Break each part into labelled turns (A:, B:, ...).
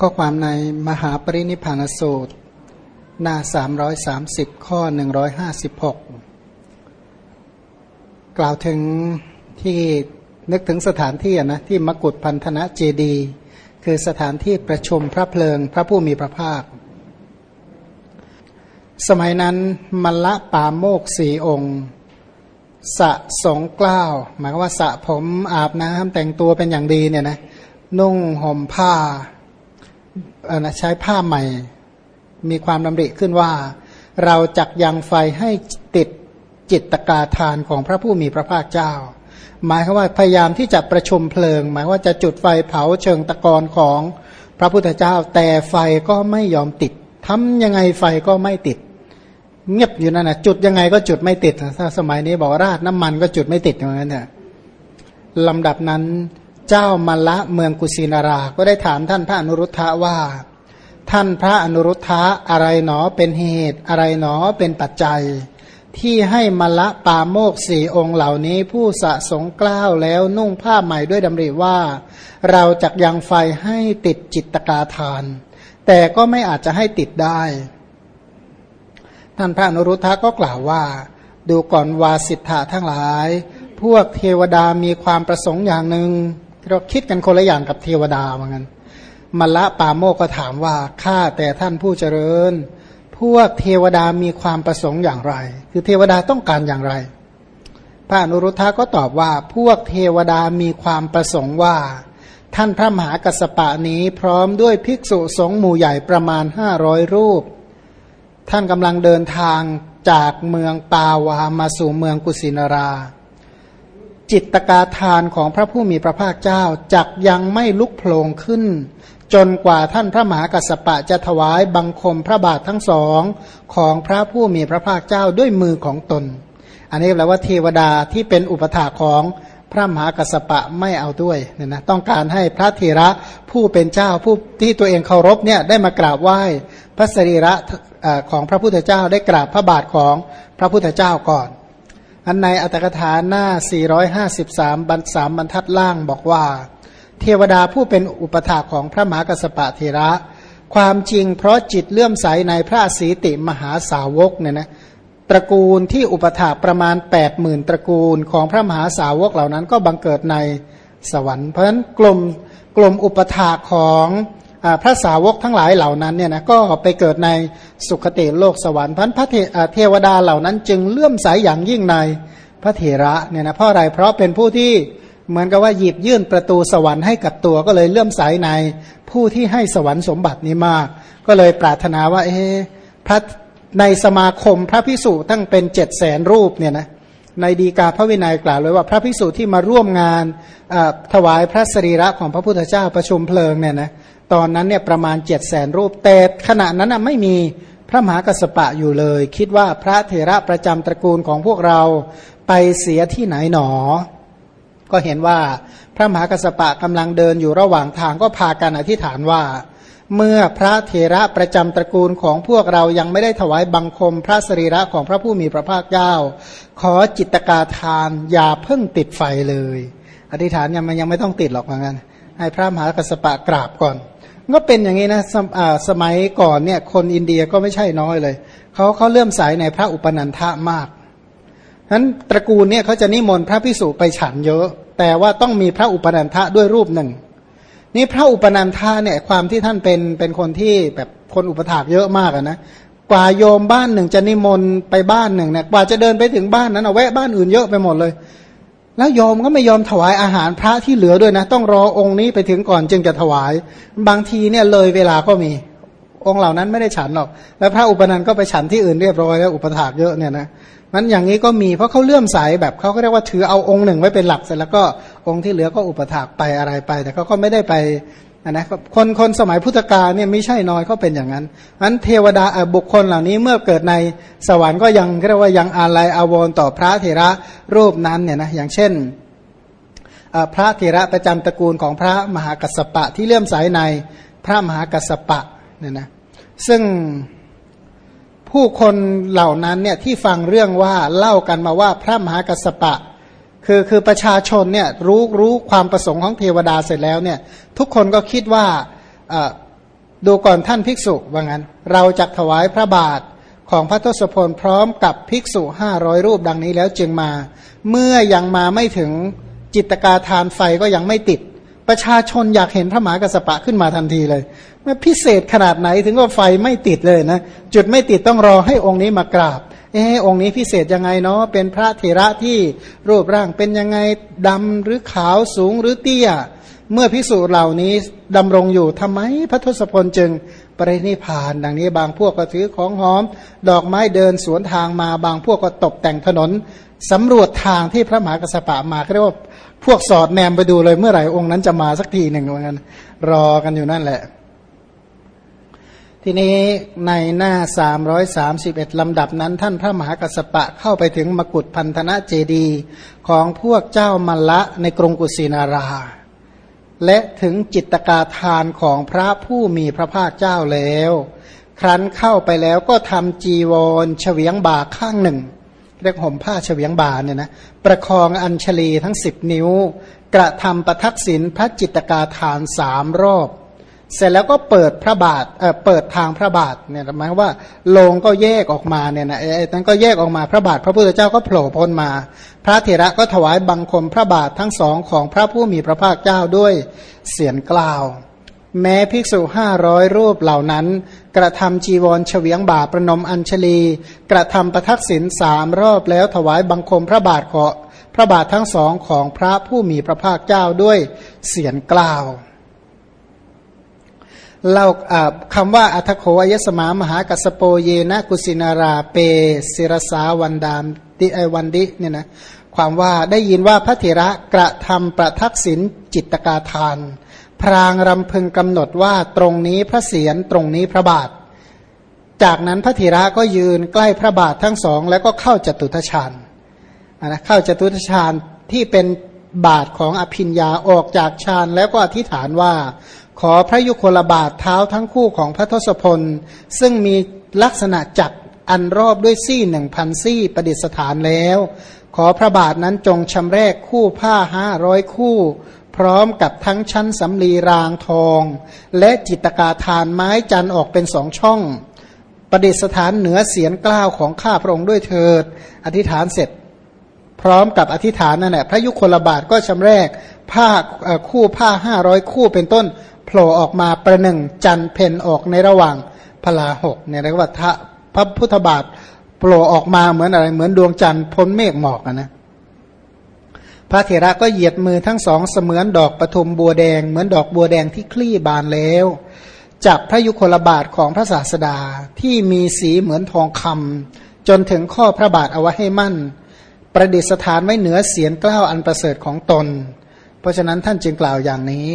A: ข้อความในมหาปรินิพานสูตร หน้า 330 ข้อ 156 กล่าวถึงที่นึกถึงสถานที่นะที่มกุฏพันธนะเจดี คือสถานที่ประชุมพระเพลิงพระผู้มีพระภาค สมัยนั้นมละปาโมกสี่องค์ สะสงกล้าว หมายว่าสะผมอาบน้ำแต่งตัวเป็นอย่างดีเนี่ยนะนุ่งห่มผ้า ใช้ผ้าใหม่ มีความดำริขึ้นว่า เราจักยังไฟให้ติดจิตตกาทานของพระผู้มีพระภาคเจ้า หมายคือว่าพยายามที่จะประชุมเพลิง หมายว่าจะจุดไฟเผาเชิงตะกอนของพระพุทธเจ้า แต่ไฟก็ไม่ยอมติดทำยังไงไฟก็ไม่ติด เงียบอยู่นั่นนะจุดยังไงก็จุดไม่ติดถ้าสมัยนี้บอกราดน้ำมันก็จุดไม่ติดอย่างนั้นเนี่ยลำดับนั้น เจ้ามาละเมืองกุสินารา ก็ได้ถามท่านพระอนุรุทธะว่า ท่านพระอนุรุทธะอะไรหนอเป็นเหตุอะไรหนอเป็นปัจจัย ที่ให้มาละปาโมกสี่องค์เหล่านี้ผู้สะสงกล้าวแล้วนุ่งผ้าใหม่ด้วยดำริว่า เราจะยังไฟให้ติดจิตตกาทาน แต่ก็ไม่อาจจะให้ติดได้ ท่านพระอนุรุทธะก็กล่าวว่า ดูก่อนวาสิทธะทั้งหลาย พวกเทวดามีความประสงค์อย่างหนึ่ง เราคิดกันคนละอย่างกับเทวดาเหมือนกันมละปาโมกก็ถามว่าข้าแต่ท่านผู้เจริญ พวกเทวดามีความประสงค์อย่างไร คือเทวดาต้องการอย่างไร พระอนุรุทธะก็ตอบว่า พวกเทวดามีความประสงค์ว่า ท่านพระมหากัสปะนี้พร้อมด้วยภิกษุสงฆ์หมู่ใหญ่ประมาณห้าร้อยรูป ท่านกำลังเดินทางจากเมืองปาวามาสู่เมืองกุสินารา จิตตกาทานของพระผู้มีพระภาคเจ้าจักยังไม่ลุกโผล่ขึ้น จนกว่าท่านพระมหากัสสปะจะถวายบังคมพระบาททั้งสองของพระผู้มีพระภาคเจ้าด้วยมือของตน อันนี้แปลว่าเทวดาที่เป็นอุปถาของพระมหากัสสปะไม่เอาด้วยเนี่ยนะต้องการให้พระเทระผู้เป็นเจ้าผู้ที่ตัวเองเคารพเนี่ยได้มากราบไหว้พระสรีระของพระพุทธเจ้าได้กราบพระบาทของพระพุทธเจ้าก่อน อันในอัตถกถาหน้า 453 บรรสามบรรทัดล่างบอกว่า เทวดาผู้เป็นอุปถาของพระมหากัสปะเทระ ความจริงเพราะจิตเลื่อมใสในพระสีติมหาสาวกเนี่ยนะตระกูลที่อุปถาประมาณ 8 0,000 ตระกูลของพระมหาสาวกเหล่านั้นก็บังเกิดในสวรรค์ เพราะฉะนั้นกลุ่มกลุ่มอุปถาของ พระสาวกทั้งหลายเหล่านั้นเนี่ยนะก็ไปเกิดในสุคติโลกสวรรค์พันพระเทวดาเหล่านั้น จึงเลื่อมใสยอย่างยิ่งในพระเถระเนี่ยนะเพราะอะไรเพราะเป็นผู้ที่เหมือนกับว่าหยิบยื่นประตูสวรรค์ให้กับตัวก็เลยเลื่อมใสในผู้ที่ให้สวรรค์สมบัตินี้มาก ก็เลยปรารถนาว่าเอ๊พระในสมาคมพระพิสุตั้งเป็นเจ็ดแสนรูปเนี่ยนะในดีกาพระวินัยกล่าวเลยว่าพระพิสุที่มาร่วมงานถวายพระสรีระของพระพุทธเจ้าประชุมเพลิงเนี่ยนะ ตอนนั้นเนี่ยประมาณเจ็ดแสนรูป แต่ขณะนั้นไม่มีพระมหากัสปะอยู่เลย คิดว่าพระเถระประจำตระกูลของพวกเราไปเสียที่ไหนหนอ ก็เห็นว่าพระมหากัสปะกำลังเดินอยู่ระหว่างทางก็พากันอธิษฐานว่า เมื่อพระเถระประจำตระกูลของพวกเรายังไม่ได้ถวายบังคมพระสรีระของพระผู้มีพระภาคเจ้า ขอจิตกาทานอย่าเพิ่งติดไฟเลย อธิษฐานยังมันยังไม่ต้องติดหรอกเหมือนกัน ให้พระมหากัสปะกราบก่อน ก็เป็นอย่างนี้นะสสมัยก่อนเนี่ยคนอินเดียก็ไม่ใช่น้อยเลย เขาเขาเลื่อมใสในพระอุปนันทะมากฉะนั้นตระกูลเนี่ยเขาจะนิมนต์พระพิสุไปฉันเยอะ แต่ว่าต้องมีพระอุปนันทะด้วยรูปหนึ่ง นี่พระอุปนันทะเนี่ยความที่ท่านเป็นเป็นคนที่แบบคนอุปถากเยอะมากนะกว่าโยมบ้านหนึ่งจะนิมนต์ไปบ้านหนึ่งเนี่ยกว่าจะเดินไปถึงบ้านนั้นเอาแวะบ้านอื่นเยอะไปหมดเลย แล้วยอมก็ไม่ยอมถวายอาหารพระที่เหลือด้วยนะ ต้องรอองค์นี้ไปถึงก่อนจึงจะถวาย บางทีเนี่ยเลยเวลาก็มี องค์เหล่านั้นไม่ได้ฉันหรอก แล้วพระอุปนันก็ไปฉันที่อื่นเรียบร้อยแล้วอุปถากเยอะเนี่ยนะมันอย่างนี้ก็มีเพราะเขาเลื่อมใสแบบเขาก็เรียกว่าถือเอาองค์หนึ่งไว้เป็นหลักเสร็จแล้วก็องค์ที่เหลือก็อุปถากไปอะไรไป แต่เขาก็ไม่ได้ไป นะคนคนสมัยพุทธกาลเนี่ยไม่ใช่น้อยเขาเป็นอย่างนั้นนั้นเทวดาบุคคลเหล่านี้เมื่อเกิดในสวรรค์ก็ยังเรียกว่ายังอาลัยอาวรณ์ต่อพระเถระรูปนั้นเนี่ยนะอย่างเช่นพระเถระประจำตระกูลของพระมหากัสสปะที่เลื่อมใสในพระมหากัสสปะเนี่ยนะซึ่งผู้คนเหล่านั้นเนี่ยที่ฟังเรื่องว่าเล่ากันมาว่าพระมหากัสสปะ คือคือประชาชนเนี่ยรู้รู้ความประสงค์ของเทวดาเสร็จแล้วเนี่ยทุกคนก็คิดว่าดูก่อนท่านภิกษุว่างั้น เราจะถวายพระบาทของพระทศพลพร้อมกับภิกษุห้าร้อยรูปดังนี้แล้วจึงมา เมื่อยังมาไม่ถึงจิตกาทานไฟก็ยังไม่ติด ประชาชนอยากเห็นพระมหากระสปะขึ้นมาทันทีเลยมันพิเศษขนาดไหนถึงว่าไฟไม่ติดเลยนะ จุดไม่ติดต้องรอให้องค์นี้มากราบ เออองค์นี้พิเศษยังไงเนาะเป็นพระเถระที่รูปร่างเป็นยังไงดำหรือขาวสูงหรือเตี้ย เมื่อพิสูจน์เหล่านี้ดำรงอยู่ทำไมพระทศพลจึงปรินิพาน ดังนี้บางพวกก็ถือของหอม ดอกไม้เดินสวนทางมาบางพวกก็ตกแต่งถนนสำรวจทางที่พระมหากระสปะมาเรียกว่าพวกสอดแนมไปดูเลยเมื่อไหร่องค์นั้นจะมาสักทีหนึ่งเหมือนกันรอกันอยู่นั่นแหละ ทีนี้ในหน้า 331 ลำดับนั้น ท่านพระมหากัสปะเข้าไปถึงมกุฏพันธนะเจดีของพวกเจ้ามัลละในกรุงกุสินารา และถึงจิตกาทานของพระผู้มีพระภาคเจ้าแล้ว ครั้นเข้าไปแล้วก็ทำจีวรเฉวียงบ่าข้างหนึ่ง เรียกห่มผ้าเฉวียงบ่าเนี่ยนะประคองอัญชลีทั้งสิบนิ้ว กระทำประทักษิณพระจิตกาทานสามรอบ เสร็จแล้วก็เปิดพระบาทเอ่อเปิดทางพระบาทเนี่ยหมายว่าโลงก็แยกออกมาเนี่ยนะไอ้นั้นก็แยกออกมาพระบาท พระพุทธเจ้าก็โผล่พ้นมา พระเถระก็ถวายบังคมพระบาททั้งสองของพระผู้มีพระภาคเจ้าด้วยเสียงกล่าว แม้ภิกษุห้าร้อยรูปเหล่านั้น กระทำจีวรเฉวียงบาประนมอัญชลี กระทำประทักษิณสามรอบแล้วถวายบังคมพระบาทขอพระบาททั้งสองของพระผู้มีพระภาคเจ้าด้วยเสียงกล่าว เล่าคำว่าอัทโควยสมามหากัสโปเยนะกุสินาราเปศิรสาวันดามติไอวันดิเนี่ยนะความว่าได้ยินว่าพระเถระกระทำประทักษิณจิตกาทาน พรางรำพึงกำหนดว่าตรงนี้พระเศียรตรงนี้พระบาท จากนั้นพระเถระก็ยืนใกล้พระบาททั้งสองแล้วก็เข้าจตุทชาญนะเข้าจตุทชาญที่เป็นบาทของอภิญญาออกจากฌานแล้วก็อธิษฐานว่า ขอพระยุคลบาทเท้าทั้งคู่ของพระทศพล ซึ่งมีลักษณะจักอันรอบด้วยซี่หนึ่งพันซี่ประดิษฐานแล้ว ขอพระบาทนั้นจงชำแรกคู่ผ้าห้าร้อยคู่ พร้อมกับทั้งชั้นสำลีรางทอง และจิตกาทานไม้จันออกเป็นสองช่อง ประดิษฐานเหนือเสียนกล้าวของข้าพระองค์ด้วยเถิด อธิษฐานเสร็จ พร้อมกับอธิษฐานนั่นแหละพระยุคลบาทก็ชำแรกผ้าคู่ผ้าห้าร้อยคู่เป็นต้น โผล่ออกมาประหนึ่งจันเพนออกในระหว่างพลาหกเนี่ยเรียกว่าทะพระพุทธบาทโผล่ออกมาเหมือนอะไร เหมือนดวงจันทร์พ้นเมฆหมอกนะพระเถระก็เหยียดมือทั้งสองเสมือนดอกปฐุมบัวแดง เหมือนดอกบัวแดงที่คลี่บานแล้วจับพระยุคลบาทของพระศาสดาที่มีสีเหมือนทองคำจนถึงข้อพระบาทเอาไว้ให้มั่น ประดิษฐานไว้เหนือเสียนกล้าวอันประเสริฐของตน เพราะฉะนั้นท่านจึงกล่าวอย่างนี้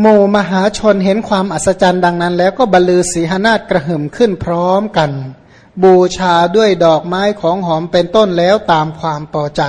A: หมู่มหาชนเห็นความอัศจรรย์ดังนั้น แล้วก็บรรลือสีหนาฏกระหึ่มขึ้นพร้อมกัน บูชาด้วยดอกไม้ของหอมเป็นต้นแล้วตามความพอใจ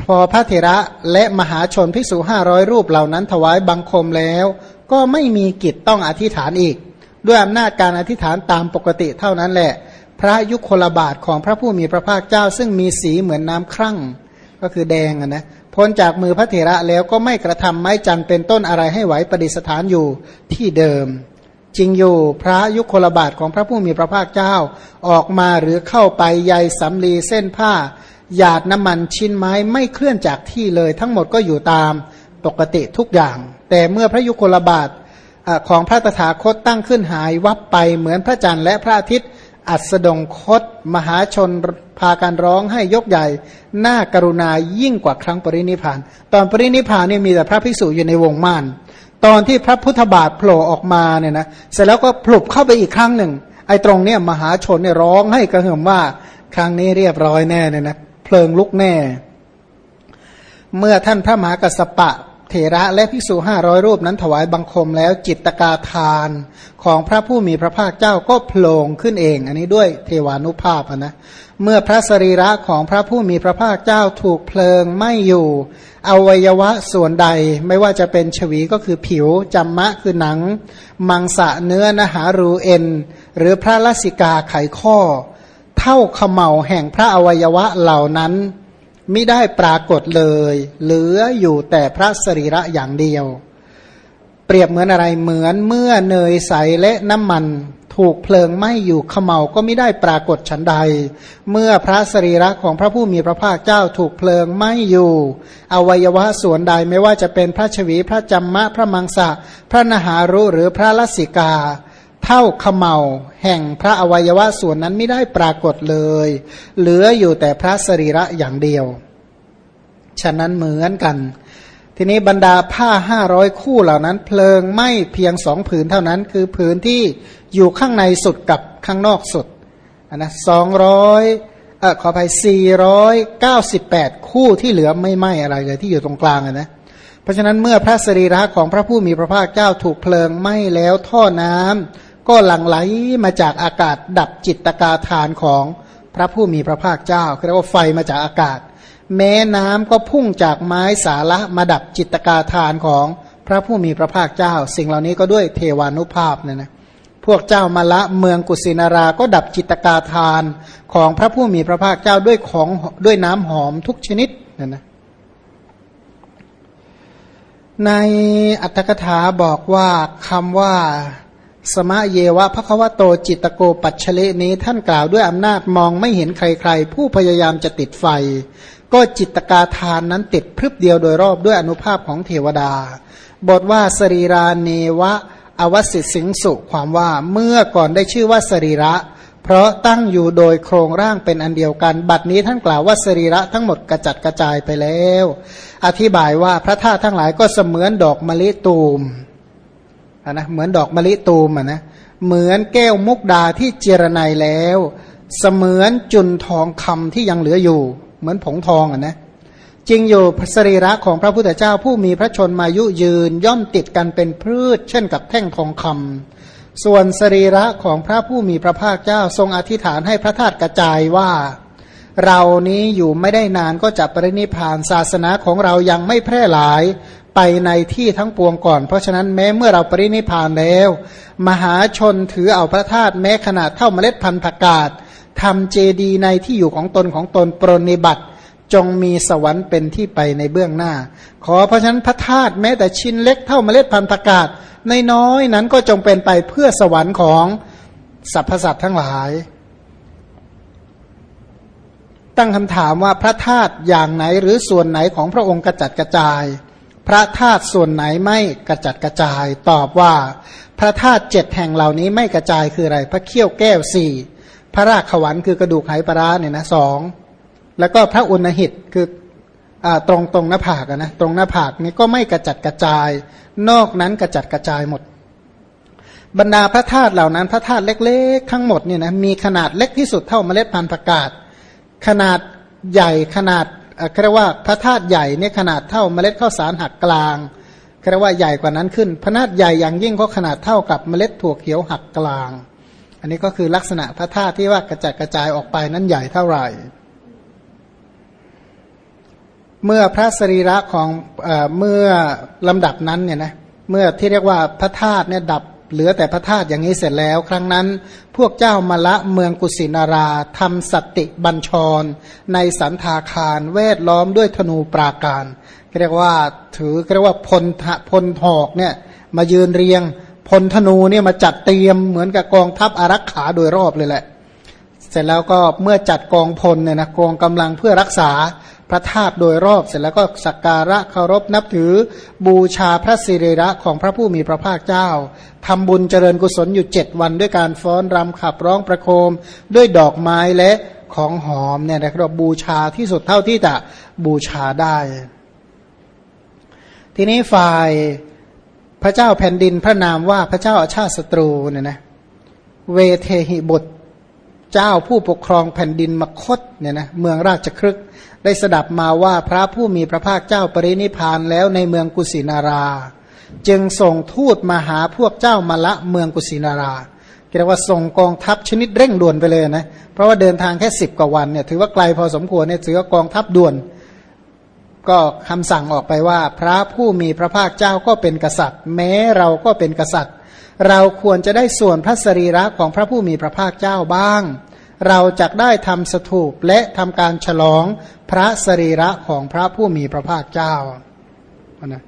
A: พอพระเถระและมหาชนภิกษุห้าร้อยรูปเหล่านั้นถวายบังคมแล้ว ก็ไม่มีกิจต้องอธิษฐานอีก ด้วยอำนาจการอธิษฐานตามปกติเท่านั้นแหละ พระยุคลบาทของพระผู้มีพระภาคเจ้าซึ่งมีสีเหมือนน้ำครั่ง ก็คือแดงนะพ้นจากมือพระเถระแล้วก็ไม่กระทำไม้จันเป็นต้นอะไรให้ไหวประดิษฐานอยู่ที่เดิม จริงอยู่พระยุคลบาทของพระผู้มีพระภาคเจ้า ออกมาหรือเข้าไปใยสำลีเส้นผ้า หยาดน้ำมันชิ้นไม้ไม่เคลื่อนจากที่เลย ทั้งหมดก็อยู่ตามปกติทุกอย่าง แต่เมื่อพระยุคลบาทของพระตถาคตตั้งขึ้นหายวับไปเหมือนพระจันทร์และพระอาทิตย์ อัสดงคต มหาชนพากันร้องให้ยกใหญ่หน้ากรุณายิ่งกว่าครั้งปรินิพาน ตอนปรินิพานเนี่ยมีแต่พระภิกษุอยู่ในวงม่าน ตอนที่พระพุทธบาทโผล่ออกมาเนี่ยนะเสร็จแล้วก็ปลุกเข้าไปอีกครั้งหนึ่ง ไอ้ตรงเนี่ยมหาชนเนี่ยร้องให้กระหึ่มว่าครั้งนี้เรียบร้อยแน่เนี่ยนะเพลิงลุกแน่ เมื่อท่านพระมหากัสปะ เถระและภิกษุห้าร้อยรูปนั้นถวายบังคมแล้วจิตตกาทานของพระผู้มีพระภาคเจ้าก็โผล่ขึ้นเอง อันนี้ด้วยเทวานุภาพนะเมื่อพระสรีระของพระผู้มีพระภาคเจ้าถูกเพลิงไม่อยู่ อวัยวะส่วนใดไม่ว่าจะเป็นฉวีก็คือผิวจำมะคือหนัง มังสะเนื้อนหารูเอ็น หรือพระลสิกาไขข้อ เท่าขมเหาแห่งพระอวัยวะเหล่านั้น ไม่ได้ปรากฏเลย เหลืออยู่แต่พระสรีระอย่างเดียว เปรียบเหมือนอะไรเหมือนเมื่อเนยใสและน้ำมันถูกเพลิงไหม้อยู่ขมเหาก็ไม่ได้ปรากฏฉันใด เมื่อพระสรีระของพระผู้มีพระภาคเจ้าถูกเพลิงไหม้อยู่ อวัยวะส่วนใดไม่ว่าจะเป็นพระชวีพระจัมมะพระมังสะ พระนหารุหรือพระลสิกา เท่าขมเหาแห่งพระอวัยวะส่วนนั้นไม่ได้ปรากฏเลย เหลืออยู่แต่พระสรีระอย่างเดียว ฉะนั้นเหมือนกัน ทีนี้บรรดาผ้าห้าร้อยคู่เหล่านั้น เพลิงไหม้เพียงสองผืนเท่านั้น คือผืนที่อยู่ข้างในสุดกับข้างนอกสุดนะสองร้อยเออขออภัยสี่ร้อยเก้าสิบแปดคู่ที่เหลือไม่ไหม้อะไรเลยที่อยู่ตรงกลางนะเพราะฉะนั้นเมื่อพระสรีระของพระผู้มีพระภาคเจ้าถูกเพลิงไหม้แล้วท่อน้ำ ก็หลั่งไหลมาจากอากาศดับจิตตกาทานของพระผู้มีพระภาคเจ้าเรียกว่าไฟมาจากอากาศ แม้น้ำก็พุ่งจากไม้สาระมาดับจิตตกาทานของพระผู้มีพระภาคเจ้า สิ่งเหล่านี้ก็ด้วยเทวานุภาพเนี่ยนะพวกเจ้ามาละเมืองกุสินาราก็ดับจิตตกาทานของพระผู้มีพระภาคเจ้าด้วยของด้วยน้ำหอมทุกชนิดเนี่ยนะในอัตถกถาบอกว่าคำว่า สมะเยวะพระควโตจิตโกปัจเลนี้ท่านกล่าวด้วยอำนาจมองไม่เห็นใครๆ ผู้พยายามจะติดไฟ ก็จิตกาทานนั้นติดพรึบเดียวโดยรอบด้วยอนุภาพของเทวดา บทว่าสรีราเนวะ อวสิสิงสุความว่าเมื่อก่อนได้ชื่อว่าสรีระ เพราะตั้งอยู่โดยโครงร่างเป็นอันเดียวกัน บัดนี้ท่านกล่าวว่าสรีระทั้งหมดกระจัดกระจายไปแล้ว อธิบายว่าพระธาตุทั้งหลายก็เสมือนดอกมะลิตูม นะเหมือนดอกมะลิตูมอะนะเหมือนแก้วมุกดาที่เจรไนแล้ว เสมือนจุนทองคำที่ยังเหลืออยู่ เหมือนผงทองอะนะจริงอยู่สรีระของพระพุทธเจ้าผู้มีพระชนมายุยืนย่อมติดกันเป็นพืช เช่นกับแท่งทองคำส่วนสรีระของพระผู้มีพระภาคเจ้าทรงอธิษฐานให้พระธาตุกระจายว่า เรานี้อยู่ไม่ได้นานก็จะปรินิพานศาสนาของเรายังไม่แพร่หลายไปในที่ทั้งปวงก่อน เพราะฉะนั้นแม้เมื่อเราปรินิพานแล้ว มหาชนถือเอาพระธาตุแม้ขนาดเท่าเมล็ดพันธุ์ผักกาดทำเจดีในที่อยู่ของตนของตนปรนิบัติ จงมีสวรรค์เป็นที่ไปในเบื้องหน้า ขอเพราะฉะนั้นพระธาตุแม้แต่ชิ้นเล็กเท่าเมล็ดพันธุ์ประกาศในน้อยนั้นก็จงเป็นไปเพื่อสวรรค์ของสรรพสัตว์ทั้งหลาย ตั้งคำถามว่าพระธาตุอย่างไหนหรือส่วนไหนของพระองค์กระจัดกระจาย พระธาตุส่วนไหนไม่กระจัดกระจาย ตอบว่า พระธาตุเจ็ดแห่งเหล่านี้ไม่กระจายคืออะไร พระเขี้ยวแก้วสี่พระราขวันคือกระดูกไหปลาเนี่ยนะสองแล้วก็พระอุณหิตคืออตรงตรงหน้าผากนะตรงหน้าผากนี้ก็ไม่กระจัดกระจาย นอกนั้นกระจัดกระจายหมด บรรดาพระธาตุเหล่านั้น พระธาตุเล็ก ๆ ทั้งหมดเนี่ยนะมีขนาดเล็กที่สุดเท่าเมล็ดพันธุ์ประกาศ ขนาดใหญ่ขนาดเรียกว่าพระธาตุใหญ่เนี่ยขนาดเท่าเมล็ดข้าวสารหักกลางเรียกว่าใหญ่กว่านั้นขึ้น พระนาดใหญ่อย่างยิ่งก็ขนาดเท่ากับเมล็ดถั่วเขียวหักกลาง อันนี้ก็คือลักษณะพระธาตุที่ว่ากระจัดกระจายออกไปนั้นใหญ่เท่าไหร่ เมื่อพระสรีระของเอเมื่อลำดับนั้นเนี่ยนะเมื่อที่เรียกว่าพระธาตุเนี่ยดับ เหลือแต่พระธาตุอย่างนี้เสร็จแล้ว ครั้งนั้น พวกเจ้ามาละเมืองกุสินาราทำสติบัญชร ในสันทาคารเวทล้อมด้วยธนูปราการเรียกว่าถือเรียกว่าพลพลหอกเนี่ยมายืนเรียงพลธนูเนี่ยมาจัดเตรียมเหมือนกับกองทัพอารักขาโดยรอบเลยแหละ เสร็จแล้วก็เมื่อจัดกองพลเนี่ยนะกองกำลังเพื่อรักษา พระธาตุโดยรอบเสร็จแล้วก็สักการะเคารพนับถือบูชาพระสิริระของพระผู้มีพระภาคเจ้าทำบุญเจริญกุศลอยู่เจ็ดวันด้วยการฟ้อนรำขับร้องประโคม ด้วยดอกไม้และของหอมเนี่ยนะครับบูชาที่สุดเท่าที่จะบูชาได้ ทีนี้ฝ่ายพระเจ้าแผ่นดินพระนามว่าพระเจ้าอาชาติศัตรูเนี่ยนะเวเทหิบุตรเจ้าผู้ปกครองแผ่นดินมคตเนี่ยนะเมืองราชครึก ได้สดับมาว่าพระผู้มีพระภาคเจ้าปรินิพานแล้วในเมืองกุสินารา จึงส่งทูตมาหาพวกเจ้ามาละเมืองกุสินาราเรียกว่าส่งกองทัพชนิดเร่งด่วนไปเลยนะ เพราะว่าเดินทางแค่สิบกว่าวันเนี่ยถือว่าไกลพอสมควรเนี่ยถือว่ากองทัพด่วน ก็คำสั่งออกไปว่า พระผู้มีพระภาคเจ้าก็เป็นกษัตริย์ แม้เราก็เป็นกษัตริย์ เราควรจะได้ส่วนพระสรีระของพระผู้มีพระภาคเจ้าบ้าง เราจะได้ทำสถูปและทำการฉลองพระสรีระของพระผู้มีพระภาคเจ้านะ